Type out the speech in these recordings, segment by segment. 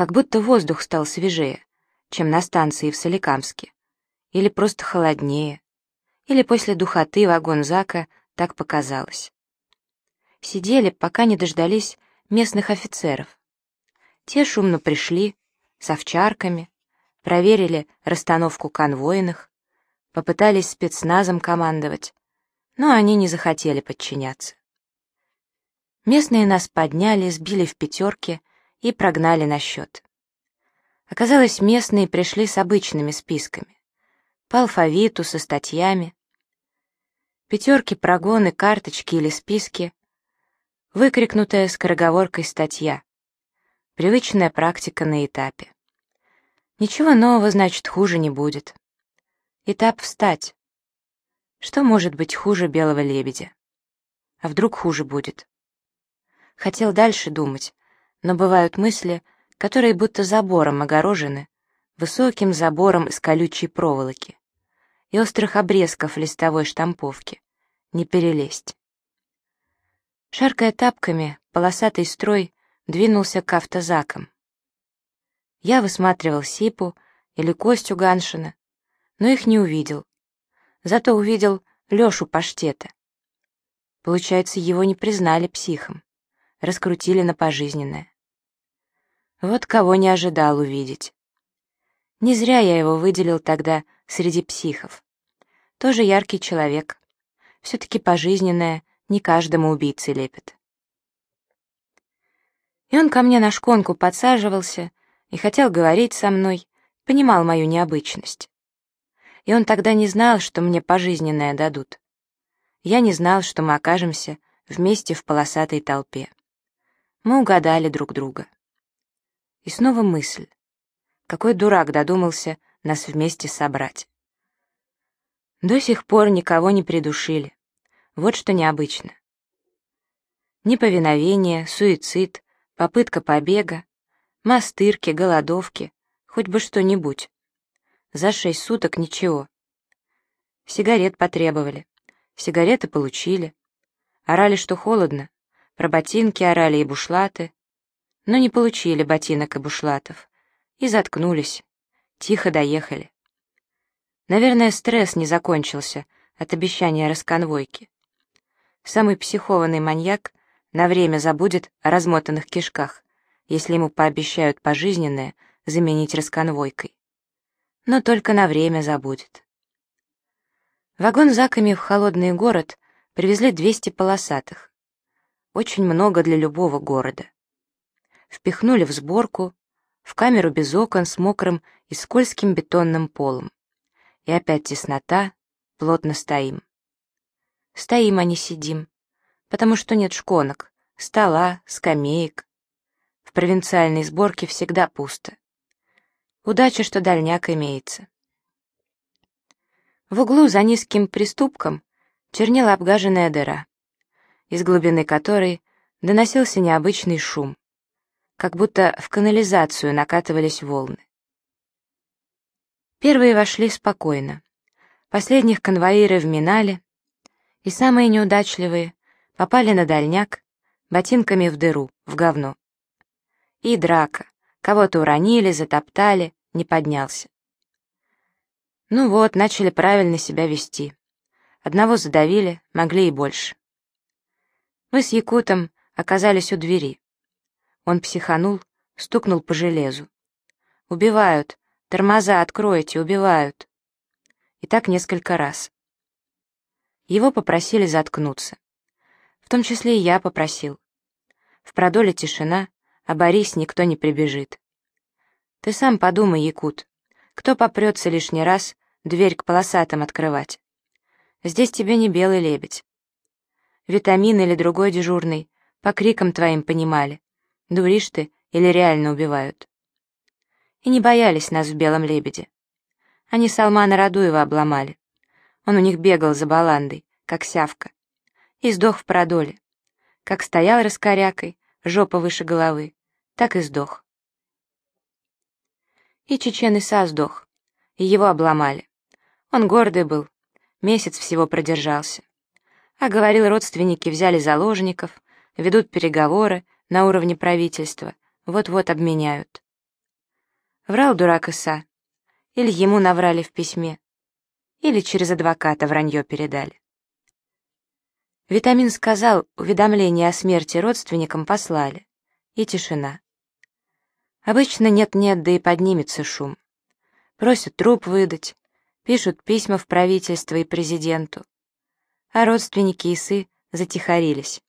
Как будто воздух стал свежее, чем на станции в Соликамске. Или просто холоднее. Или после духоты вагон Зака так показалось. Сидели, пока не дождались местных офицеров. Те шумно пришли, с овчарками, проверили расстановку конвойных, попытались спецназом командовать, но они не захотели подчиняться. Местные нас подняли, сбили в пятерке и прогнали на счет. Оказалось, местные пришли с обычными списками. По алфавиту, со статьями. Пятерки, прогоны, карточки или списки. Выкрикнутая скороговоркой статья. Привычная практика на этапе. Ничего нового, значит, хуже не будет. Этап «Встать». Что может быть хуже белого лебедя? А вдруг хуже будет? Хотел дальше думать, но бывают мысли, которые будто забором огорожены, высоким забором из колючей проволоки и острых обрезков листовой штамповки. Не перелезть. Шаркая тапками, полосатый строй двинулся к автозакам. Я высматривал Сипу или Костю Ганшина, но их не увидел. Зато увидел Лешу Паштета. Получается, его не признали психом раскрутили на пожизненное. Вот кого не ожидал увидеть. Не зря я его выделил тогда среди психов. Тоже яркий человек. Все-таки пожизненное не каждому убийце лепит. И он ко мне на шконку подсаживался и хотел говорить со мной, понимал мою необычность. И он тогда не знал, что мне пожизненное дадут. Я не знал, что мы окажемся вместе в полосатой толпе. Мы угадали друг друга. И снова мысль. Какой дурак додумался нас вместе собрать. До сих пор никого не придушили. Вот что необычно. Неповиновение, суицид, попытка побега, мастырки, голодовки, хоть бы что-нибудь. За шесть суток ничего. Сигарет потребовали. Сигареты получили. Орали, что холодно. Про ботинки орали и бушлаты, но не получили ботинок и бушлатов. И заткнулись. Тихо доехали. Наверное, стресс не закончился от обещания расконвойки. Самый психованный маньяк на время забудет о размотанных кишках, если ему пообещают пожизненное заменить расконвойкой. Но только на время забудет. Вагон заками в холодный город привезли 200 полосатых очень много для любого города. Впихнули в сборку, в камеру без окон с мокрым и скользким бетонным полом. И опять теснота, плотно стоим. Стоим, а не сидим, потому что нет шконок, стола, скамеек. В провинциальной сборке всегда пусто. Удача, что дальняк имеется. В углу за низким приступком чернела обгаженная дыра из глубины которой доносился необычный шум, как будто в канализацию накатывались волны. Первые вошли спокойно, последних конвоиры вминали, и самые неудачливые попали на дальняк ботинками в дыру, в говно. И драка, кого-то уронили, затоптали, не поднялся. Ну вот, начали правильно себя вести. Одного задавили, могли и больше. Мы с Якутом оказались у двери. Он психанул, стукнул по железу. «Убивают! Тормоза откройте, убивают!» И так несколько раз. Его попросили заткнуться. В том числе и я попросил. В продоле тишина, а Борис никто не прибежит. Ты сам подумай, Якут, кто попрется лишний раз дверь к полосатым открывать? Здесь тебе не белый лебедь. Витамин или другой дежурный, по крикам твоим понимали. Дуришь ты или реально убивают. И не боялись нас в «Белом лебеде». Они Салмана Радуева обломали. Он у них бегал за баландой, как сявка. И сдох в продоле. Как стоял раскорякой, жопа выше головы, так и сдох. И Чечен Иса сдох, и его обломали. Он гордый был, месяц всего продержался. А говорил, родственники взяли заложников, ведут переговоры на уровне правительства, вот-вот обменяют. Врал дурак Иса. Или ему наврали в письме. Или через адвоката вранье передали. Витамин сказал, уведомление о смерти родственникам послали. И тишина. Обычно нет-нет, да и поднимется шум. Просят труп выдать, пишут письма в правительство и президенту. А родственники Исы затихарились,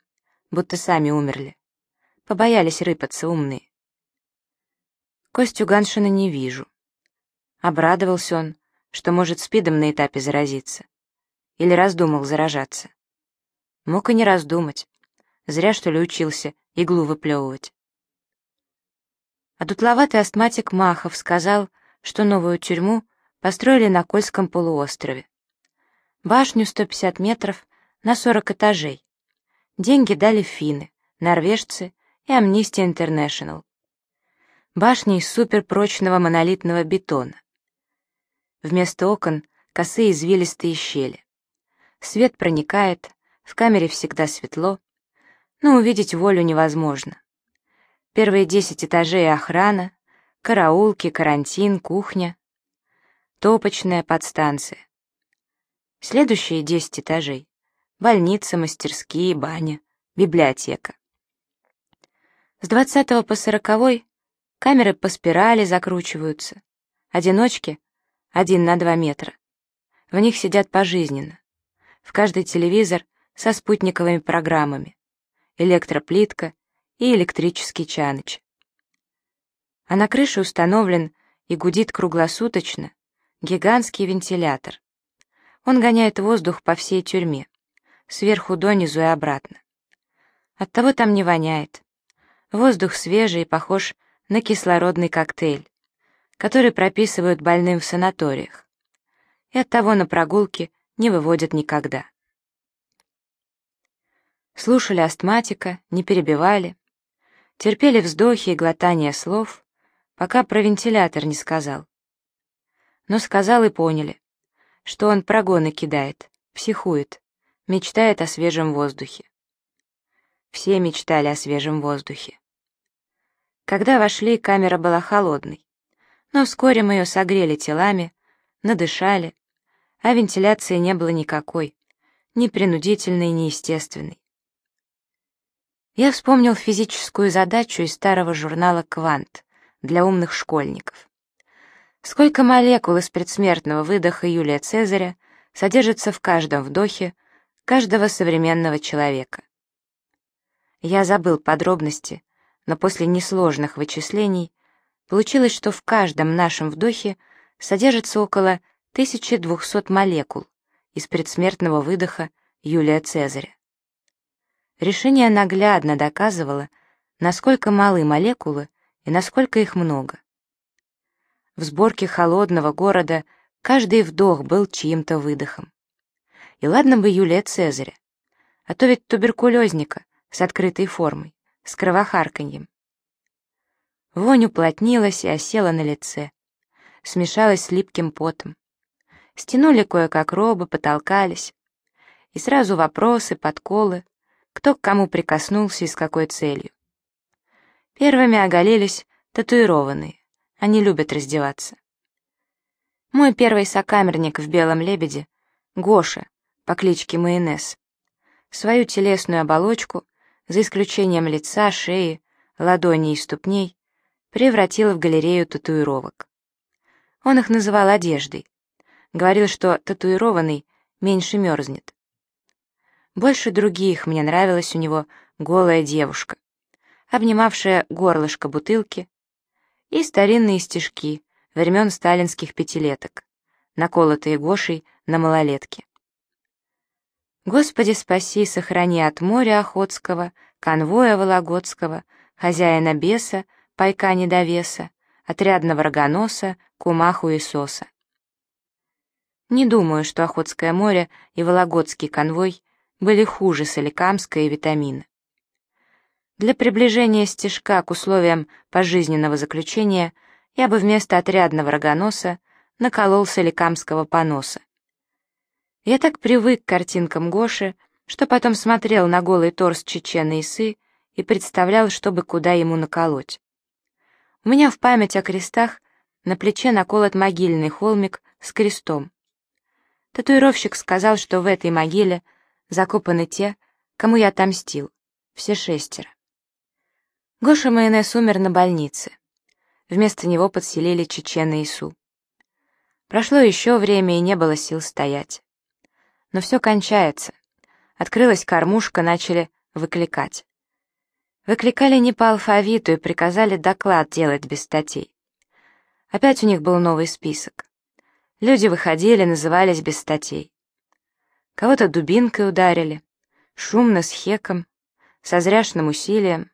будто сами умерли. Побоялись рыпаться умные. Костю Ганшина не вижу. Обрадовался он, что может спидом на этапе заразиться. Или раздумал заражаться. Мог и не раздумать. Зря, что ли, учился иглу выплевывать. А дутловатый астматик Махов сказал, что новую тюрьму построили на Кольском полуострове. Башню 150 метров на 40 этажей. Деньги дали финны, норвежцы и Amnesty International. Башня из суперпрочного монолитного бетона. Вместо окон косые извилистые щели. Свет проникает, в камере всегда светло, но увидеть волю невозможно. Первые десять этажей охрана, караулки, карантин, кухня, топочная подстанция. Следующие десять этажей — больница, мастерские, баня, библиотека. С двадцатого по сороковой камеры по спирали закручиваются, одиночки — один на два метра. В них сидят пожизненно. В каждый телевизор со спутниковыми программами, электроплитка и электрический чаныч. А на крыше установлен и гудит круглосуточно гигантский вентилятор. Он гоняет воздух по всей тюрьме, сверху донизу и обратно. Оттого там не воняет. Воздух свежий и похож на кислородный коктейль, который прописывают больным в санаториях. И оттого на прогулки не выводят никогда. Слушали астматика, не перебивали, терпели вздохи и глотание слов, пока про вентилятор не сказал. Но сказал и поняли, что он прогоны кидает, психует, мечтает о свежем воздухе. Все мечтали о свежем воздухе. Когда вошли, камера была холодной, но вскоре мы ее согрели телами, надышали, а вентиляции не было никакой, ни принудительной, ни естественной. Я вспомнил физическую задачу из старого журнала «Квант» для умных школьников. Сколько молекул из предсмертного выдоха Юлия Цезаря содержится в каждом вдохе каждого современного человека? Я забыл подробности, но после несложных вычислений получилось, что в каждом нашем вдохе содержится около 1200 молекул из предсмертного выдоха Юлия Цезаря. Решение наглядно доказывало, насколько малы молекулы и насколько их много. В сборке холодного города каждый вдох был чьим-то выдохом. И ладно бы Юлия Цезаря, а то ведь туберкулезника с открытой формой, с кровохарканьем. Вонь уплотнилась и осела на лице, смешалась с липким потом. Стянули кое-как робы, потолкались. И сразу вопросы, подколы, кто к кому прикоснулся и с какой целью. Первыми оголились татуированные, они любят раздеваться. Мой первый сокамерник в «Белом лебеде» — Гоша, по кличке Майонез. Свою телесную оболочку, за исключением лица, шеи, ладоней и ступней, превратил в галерею татуировок. Он их называл одеждой. Говорил, что татуированный меньше мерзнет. Больше других мне нравилась у него голая девушка, обнимавшая горлышко бутылки, и старинные стишки времен сталинских пятилеток, наколотые Гошей на малолетке. Господи, спаси, сохрани от моря Охотского, конвоя Вологодского, хозяина беса, пайка недовеса, отрядного рогоноса, кумаху и соса. Не думаю, что Охотское море и Вологодский конвой были хуже Соликамска и витамина. Для приближения стежка к условиям пожизненного заключения я бы вместо отрядного рогоноса наколол соликамского поноса. Я так привык к картинкам Гоши, что потом смотрел на голый торс чечены Исы и представлял, чтобы куда ему наколоть. У меня в память о крестах на плече наколот могильный холмик с крестом. Татуировщик сказал, что в этой могиле закопаны те, кому я отомстил, все шестеро. Гоша Майонез умер на больнице. Вместо него подселили чечена Ису. Прошло еще время, и не было сил стоять. Но все кончается. Открылась кормушка, начали выкликать. Выкликали не по алфавиту и приказали доклад делать без статей. Опять у них был новый список. Люди выходили, назывались без статей. Кого-то дубинкой ударили, шумно, с хеком, со зряшным усилием.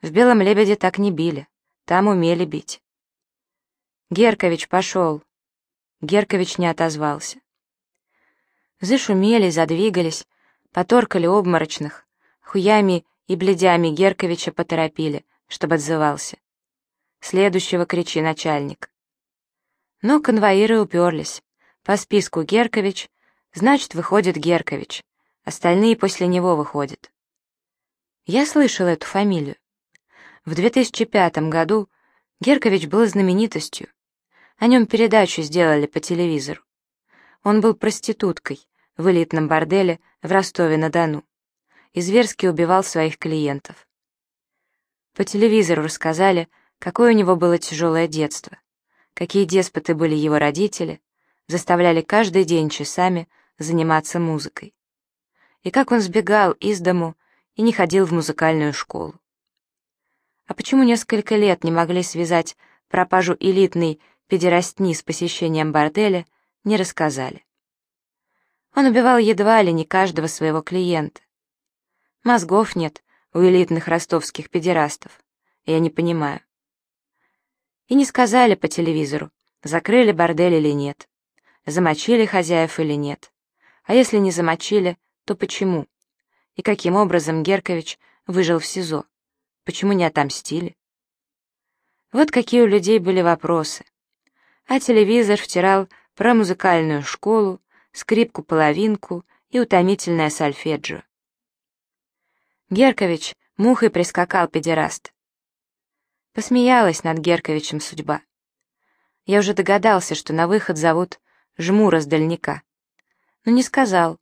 В «Белом лебеде» так не били, там умели бить. «Геркович пошел!» Геркович не отозвался. Зашумели, задвигались, поторкали обморочных, хуями и бледями Герковича поторопили, чтобы отзывался. Следующего кричи, начальник. Но конвоиры уперлись. По списку Геркович, значит, выходит Геркович. Остальные после него выходят. Я слышал эту фамилию. В 2005 году Геркович был знаменитостью. О нем передачу сделали по телевизору. Он был проституткой в элитном борделе в Ростове-на-Дону и зверски убивал своих клиентов. По телевизору рассказали, какое у него было тяжелое детство, какие деспоты были его родители, заставляли каждый день часами заниматься музыкой, и как он сбегал из дому и не ходил в музыкальную школу. А почему несколько лет не могли связать пропажу элитной педерастни с посещением борделя, не рассказали. Он убивал едва ли не каждого своего клиента. Мозгов нет у элитных ростовских педерастов, я не понимаю. И не сказали по телевизору, закрыли бордель или нет, замочили хозяев или нет. А если не замочили, то почему? И каким образом Геркович выжил в СИЗО? Почему не отомстили? Вот какие у людей были вопросы. А телевизор втирал про музыкальную школу, скрипку-половинку и утомительное сольфеджио. Геркович мухой прискакал педераст. Посмеялась над Герковичем судьба. Я уже догадался, что на выход зовут Жмура с дальника. Но не сказал,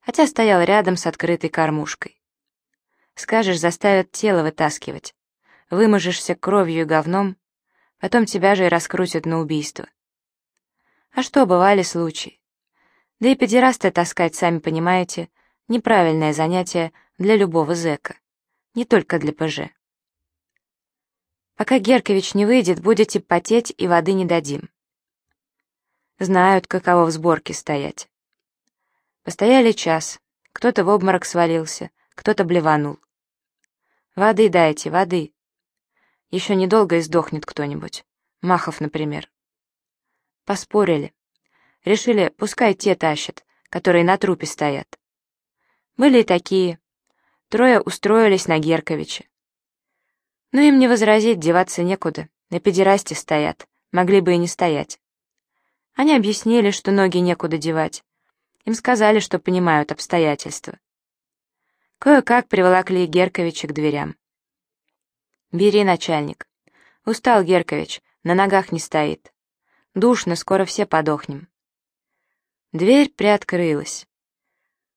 хотя стоял рядом с открытой кормушкой. Скажешь, заставят тело вытаскивать. Выможешься кровью и говном, потом тебя же и раскрутят на убийство. А что, бывали случаи. Да и педерасты таскать, сами понимаете, неправильное занятие для любого зэка, не только для ПЖ. Пока Геркович не выйдет, будете потеть и воды не дадим. Знают, каково в сборке стоять. Постояли час, кто-то в обморок свалился, кто-то блеванул. Воды дайте, воды. Еще недолго и сдохнет кто-нибудь. Махов, например. Поспорили. Решили, пускай те тащат, которые на трупе стоят. Были и такие. Трое устроились на Герковича. Но им не возразить, деваться некуда, на педерасте стоят, могли бы и не стоять. Они объяснили, что ноги некуда девать. Им сказали, что понимают обстоятельства. Кое-как приволокли Герковича к дверям. «Бери, начальник. Устал Геркович, на ногах не стоит. Душно, скоро все подохнем». Дверь приоткрылась.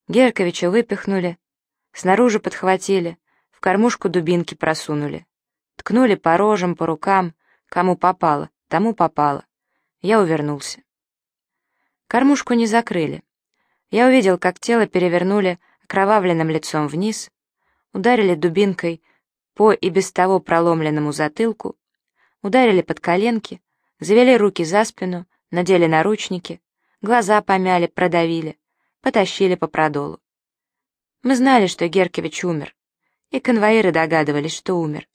Герковича выпихнули, снаружи подхватили, в кормушку дубинки просунули. Ткнули по рожам, по рукам, кому попало, тому попало. Я увернулся. Кормушку не закрыли. Я увидел, как тело перевернули окровавленным лицом вниз, ударили дубинкой по и без того проломленному затылку, ударили под коленки, завели руки за спину, надели наручники, глаза помяли, продавили, потащили по продолу. Мы знали, что Геркевич умер, и конвоиры догадывались, что умер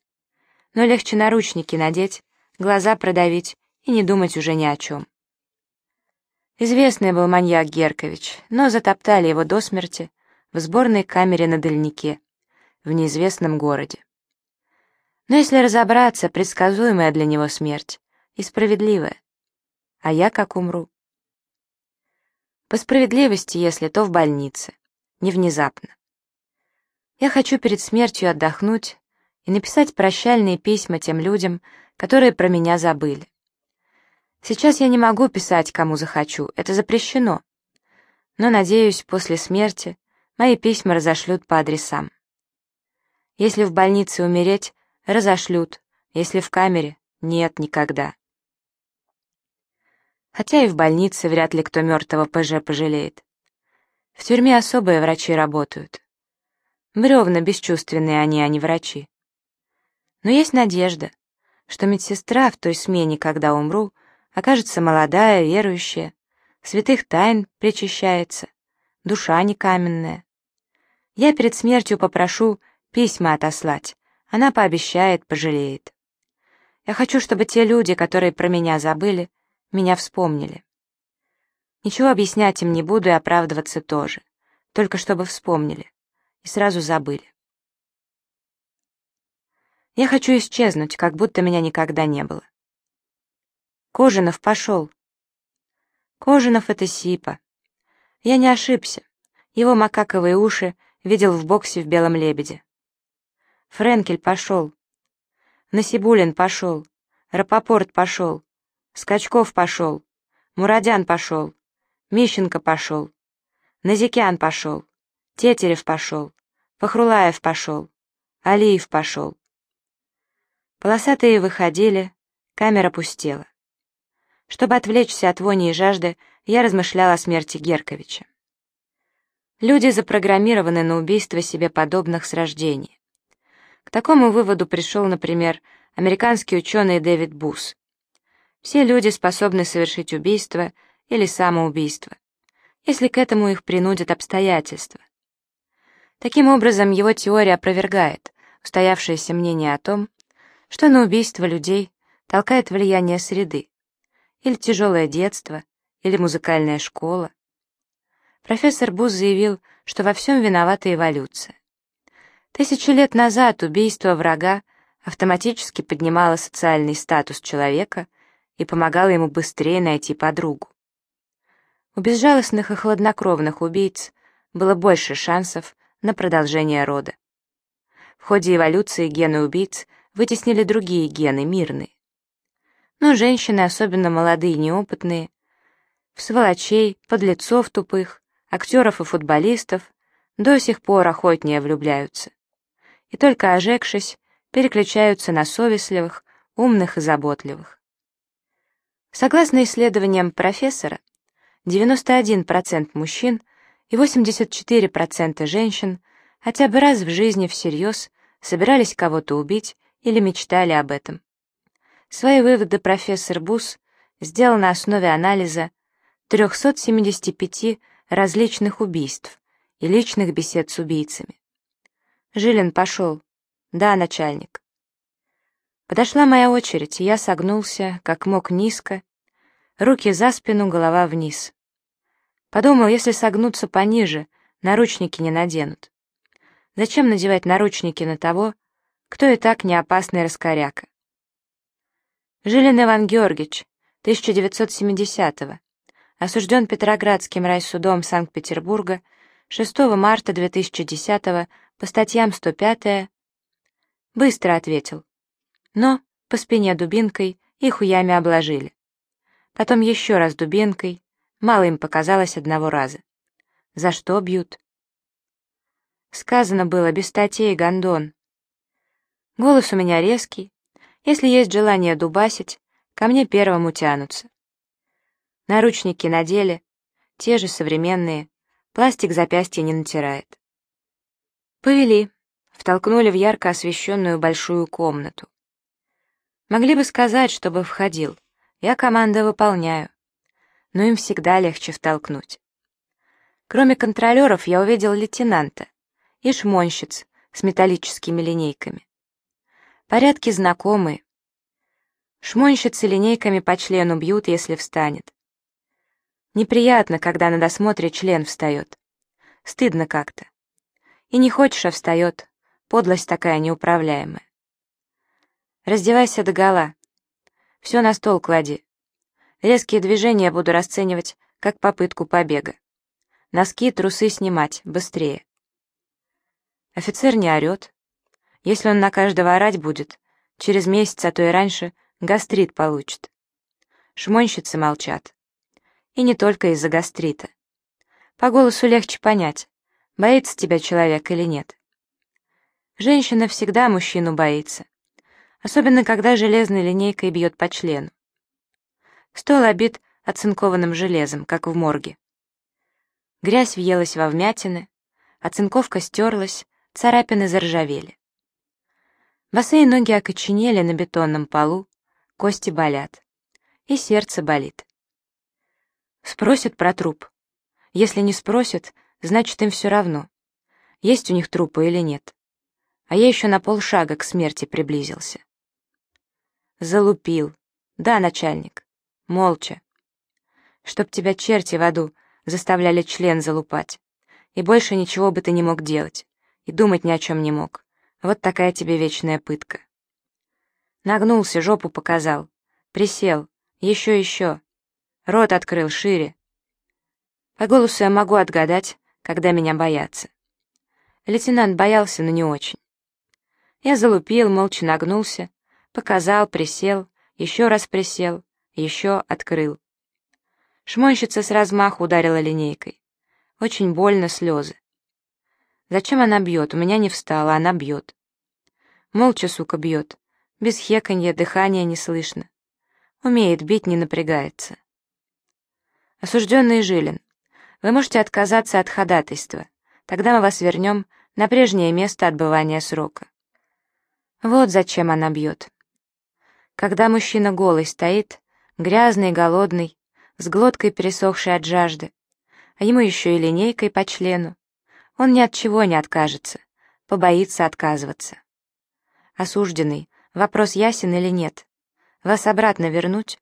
но легче наручники надеть, глаза продавить и не думать уже ни о чем. Известный был маньяк Геркович, но затоптали его до смерти в сборной камере на дальнике, в неизвестном городе. Но если разобраться, предсказуемая для него смерть и справедливая. А я как умру? По справедливости, если то в больнице, не внезапно. Я хочу перед смертью отдохнуть, и написать прощальные письма тем людям, которые про меня забыли. Сейчас я не могу писать, кому захочу, это запрещено. Но, надеюсь, после смерти мои письма разошлют по адресам. Если в больнице умереть, разошлют, если в камере — нет, никогда. Хотя и в больнице вряд ли кто мертвого ПЖ пожалеет. В тюрьме особые врачи работают. Бревна бесчувственные они, а не врачи. Но есть надежда, что медсестра в той смене, когда умру, окажется молодая, верующая, святых тайн причащается, душа не каменная. Я перед смертью попрошу письма отослать, она пообещает, пожалеет. Я хочу, чтобы те люди, которые про меня забыли, меня вспомнили. Ничего объяснять им не буду и оправдываться тоже, только чтобы вспомнили и сразу забыли. Я хочу исчезнуть, как будто меня никогда не было. Кожинов пошел. Кожинов — это Сипа. Я не ошибся. Его макаковые уши видел в боксе в «Белом лебеде». Френкель пошел. Насибулин пошел. Рапопорт пошел. Скачков пошел. Мурадян пошел. Мищенко пошел. Назикян пошел. Тетерев пошел. Пахрулаев пошел. Алиев пошел. Полосатые выходили, камера пустела. Чтобы отвлечься от вони и жажды, я размышляла о смерти Герковича. Люди запрограммированы на убийство себе подобных с рождения. К такому выводу пришел, например, американский ученый Дэвид Бус. Все люди способны совершить убийство или самоубийство, если к этому их принудят обстоятельства. Таким образом, его теория опровергает устоявшееся мнение о том, что на убийство людей толкает влияние среды, или тяжелое детство, или музыкальная школа. Профессор Буз заявил, что во всем виновата эволюция. Тысячи лет назад убийство врага автоматически поднимало социальный статус человека и помогало ему быстрее найти подругу. У безжалостных и хладнокровных убийц было больше шансов на продолжение рода. В ходе эволюции гены убийц вытеснили другие гены, мирные. Но женщины, особенно молодые и неопытные, в сволочей, подлецов тупых, актеров и футболистов, до сих пор охотнее влюбляются. И только ожегшись, переключаются на совестливых, умных и заботливых. Согласно исследованиям профессора, 91% мужчин и 84% женщин хотя бы раз в жизни всерьез собирались кого-то убить или мечтали об этом. Свои выводы профессор Бус сделал на основе анализа 375 различных убийств и личных бесед с убийцами. Жилин пошел. Да, начальник. Подошла моя очередь, и я согнулся, как мог низко, руки за спину, голова вниз. Подумал, если согнуться пониже, наручники не наденут. Зачем надевать наручники на того, кто и так не опасный раскоряка. Жилин Иван Георгиевич, 1970-го, осужден Петроградским райсудом Санкт-Петербурга 6 марта 2010 по статьям 105 Быстро ответил. Но по спине дубинкой и хуями обложили. Потом еще раз дубинкой, мало им показалось одного раза. За что бьют? Сказано было без статей, гондон. Голос у меня резкий. Если есть желание дубасить, ко мне первому тянутся. Наручники надели, те же современные, пластик запястья не натирает. Повели, втолкнули в ярко освещенную большую комнату. Могли бы сказать, чтобы входил. Я команды выполняю. Но им всегда легче втолкнуть. Кроме контролеров я увидел лейтенанта и шмонщиц с металлическими линейками. Порядки знакомые. Шмонщицы линейками по члену бьют, если встанет. Неприятно, когда на досмотре член встает. Стыдно как-то. И не хочешь, а встает. Подлость такая неуправляемая. Раздевайся догола. Все на стол клади. Резкие движения буду расценивать как попытку побега. Носки, трусы снимать, быстрее. Офицер не орет, если он на каждого орать будет, через месяц, а то и раньше, гастрит получит. шмонщицы молчат. И не только из-за гастрита. По голосу легче понять, боится тебя человек или нет. Женщина всегда мужчину боится, особенно когда железной линейкой бьет по члену. Стол обит оцинкованным железом, как в морге. Грязь въелась во вмятины, оцинковка стерлась, царапины заржавели. Босые ноги окоченели на бетонном полу, кости болят. И сердце болит. Спросят про труп. Если не спросят, значит, им все равно, есть у них трупы или нет. А я еще на полшага к смерти приблизился. Залупил. Да, начальник. Молча. Чтоб тебя черти в аду заставляли член залупать. И больше ничего бы ты не мог делать. И думать ни о чем не мог. Вот такая тебе вечная пытка. Нагнулся, жопу показал. Присел. Еще, еще. Рот открыл шире. По голосу я могу отгадать, когда меня боятся. Лейтенант боялся, но не очень. Я залупил, молча нагнулся, показал, присел, еще раз присел, еще открыл. Шмонщица с размаху ударила линейкой. Очень больно, слезы. Зачем она бьет? У меня не встала, она бьет. Молча, сука, бьет. Без хеканья, дыхания не слышно. Умеет бить, не напрягается. Осужденный Жилин, вы можете отказаться от ходатайства. Тогда мы вас вернем на прежнее место отбывания срока. Вот зачем она бьет. Когда мужчина голый стоит, грязный, голодный, с глоткой пересохшей от жажды, а ему еще и линейкой по члену, он ни от чего не откажется, побоится отказываться. Осужденный, вопрос ясен или нет? Вас обратно вернуть?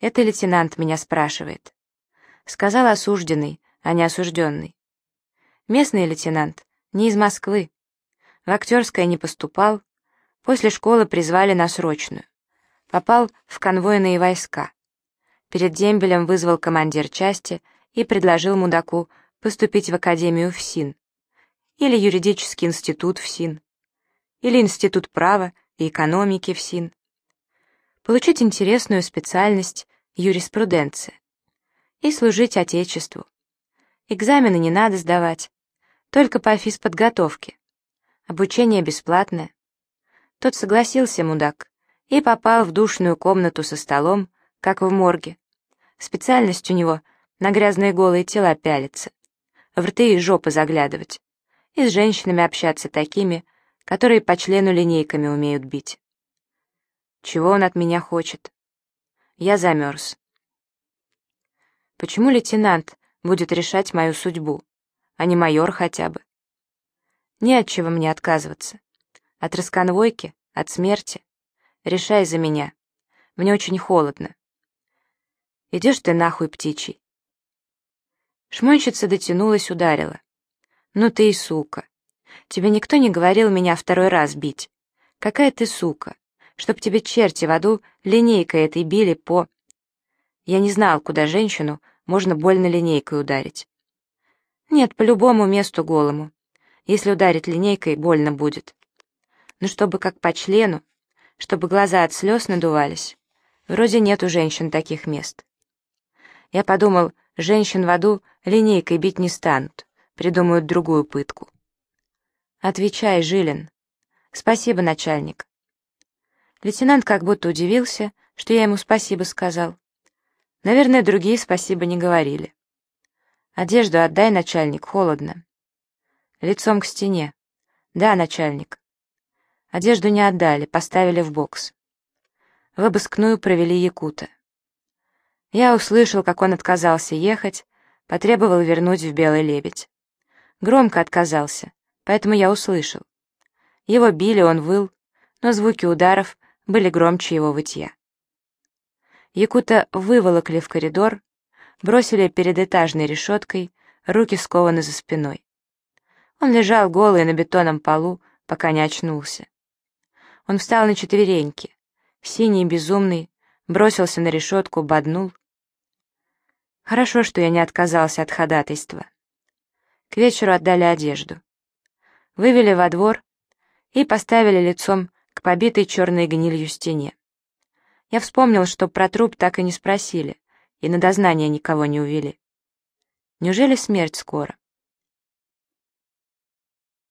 Это лейтенант меня спрашивает. Сказал осужденный, а не осужденный. Местный лейтенант, не из Москвы. В актерское не поступал, после школы призвали на срочную. Попал в конвойные войска. Перед дембелем вызвал командир части и предложил мудаку поступить в Академию ФСИН, или юридический институт ФСИН, или институт права и экономики ФСИН. Получить интересную специальность юриспруденция и служить Отечеству. Экзамены не надо сдавать, только по физподготовке. Обучение бесплатное. Тот согласился, мудак, и попал в душную комнату со столом, как в морге. Специальность у него на грязные голые тела пялиться в рты и жопы заглядывать, и с женщинами общаться такими, которые по члену линейками умеют бить. Чего он от меня хочет? Я замерз. Почему лейтенант будет решать мою судьбу, а не майор хотя бы? Не от мне отказываться. От расконвойки, от смерти. Решай за меня. Мне очень холодно. Идешь ты нахуй, птичий. Шмонщица дотянулась, ударила. «Ну ты и сука. Тебе никто не говорил меня второй раз бить. Какая ты сука. Чтоб тебе черти в аду линейкой этой били по...» Я не знал, куда женщину можно больно линейкой ударить. Нет, по любому месту голому. Если ударить линейкой, больно будет. Но чтобы как по члену, чтобы глаза от слез надувались. Вроде нет у женщин таких мест. Я подумал, Женщин в аду линейкой бить не станут, придумают другую пытку. Отвечай, Жилин. Спасибо, начальник. Лейтенант как будто удивился, что я ему спасибо сказал. Наверное, другие спасибо не говорили. Одежду отдай, начальник, холодно. Лицом к стене. Да, начальник. Одежду не отдали, поставили в бокс. В обыскную провели Якута. Я услышал, как он отказался ехать, потребовал вернуть в «Белый лебедь». Громко отказался, поэтому я услышал. Его били, он выл, но звуки ударов были громче его вытья. Якута выволокли в коридор, бросили перед этажной решеткой, руки скованы за спиной. Он лежал голый на бетонном полу, пока не очнулся. Он встал на четвереньки, синий, безумный, бросился на решетку, боднул. Хорошо, что я не отказался от ходатайства. К вечеру отдали одежду. Вывели во двор и поставили лицом к побитой черной гнилью стене. Я вспомнил, что про труп так и не спросили, и на дознание никого не увели. Неужели смерть скоро?